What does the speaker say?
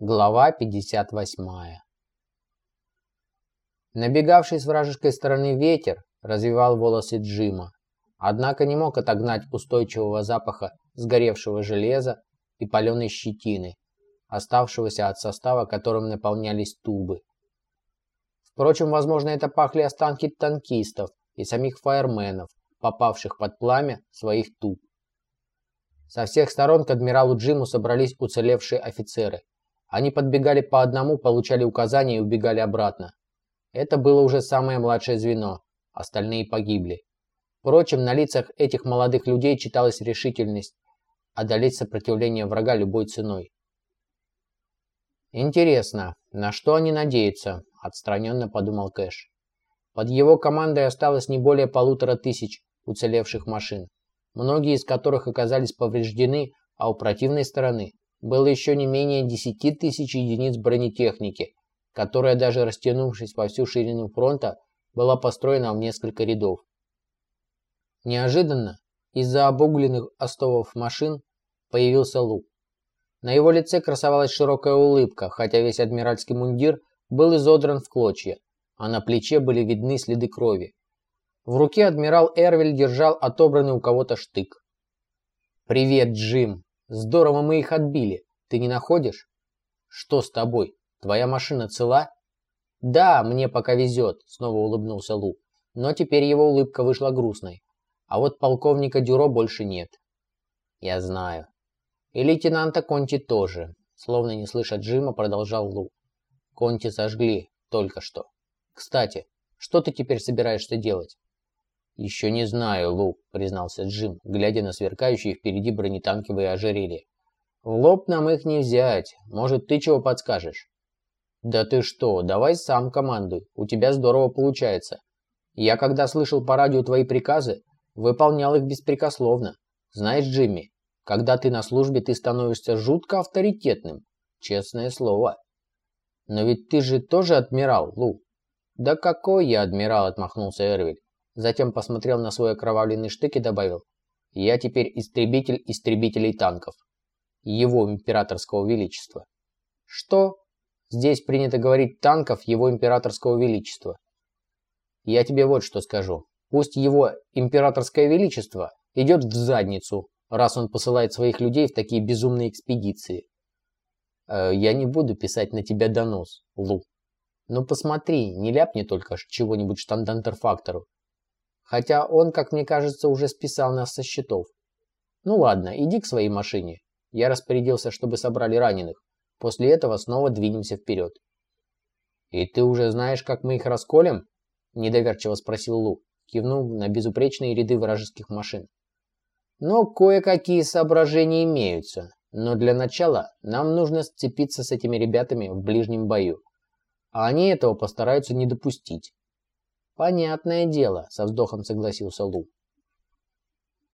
Глава 58 Набегавший с вражеской стороны ветер развивал волосы Джима, однако не мог отогнать устойчивого запаха сгоревшего железа и паленой щетины, оставшегося от состава, которым наполнялись тубы. Впрочем, возможно, это пахли останки танкистов и самих фаерменов, попавших под пламя своих туб. Со всех сторон к адмиралу Джиму собрались уцелевшие офицеры – они подбегали по одному, получали указания и убегали обратно. Это было уже самое младшее звено, остальные погибли. Впрочем, на лицах этих молодых людей читалась решительность одолеть сопротивление врага любой ценой. «Интересно, на что они надеются?» – отстраненно подумал Кэш. Под его командой осталось не более полутора тысяч уцелевших машин, многие из которых оказались повреждены, а у противной стороны было еще не менее 10 тысяч единиц бронетехники, которая, даже растянувшись во всю ширину фронта, была построена в несколько рядов. Неожиданно из-за обугленных остовов машин появился Лу. На его лице красовалась широкая улыбка, хотя весь адмиральский мундир был изодран в клочья, а на плече были видны следы крови. В руке адмирал Эрвель держал отобранный у кого-то штык. «Привет, Джим!» Здорово мы их отбили. Ты не находишь? Что с тобой? Твоя машина цела? Да, мне пока везет, снова улыбнулся Лу. Но теперь его улыбка вышла грустной. А вот полковника Дюро больше нет. Я знаю. И лейтенанта Конти тоже. Словно не слыша Джима, продолжал Лу. Конти сожгли только что. Кстати, что ты теперь собираешься делать? «Еще не знаю, Лу», — признался Джим, глядя на сверкающие впереди бронетанковые ожерелья. «В лоб нам их не взять. Может, ты чего подскажешь?» «Да ты что, давай сам командуй. У тебя здорово получается. Я, когда слышал по радио твои приказы, выполнял их беспрекословно. Знаешь, Джимми, когда ты на службе, ты становишься жутко авторитетным. Честное слово. Но ведь ты же тоже адмирал, Лу. Да какой я адмирал, отмахнулся Эрвиль. Затем посмотрел на свой окровавленный штык и добавил. «Я теперь истребитель истребителей танков. Его императорского величества». «Что?» «Здесь принято говорить танков Его императорского величества». «Я тебе вот что скажу. Пусть Его императорское величество идет в задницу, раз он посылает своих людей в такие безумные экспедиции». Э, «Я не буду писать на тебя донос, Лу. Ну посмотри, не ляпни только чего-нибудь штандантерфактору. Хотя он, как мне кажется, уже списал нас со счетов. Ну ладно, иди к своей машине. Я распорядился, чтобы собрали раненых. После этого снова двинемся вперед. «И ты уже знаешь, как мы их расколем?» – недоверчиво спросил Лу, кивнув на безупречные ряды вражеских машин. «Но кое-какие соображения имеются. Но для начала нам нужно сцепиться с этими ребятами в ближнем бою. А они этого постараются не допустить. «Понятное дело», — со вздохом согласился Лу.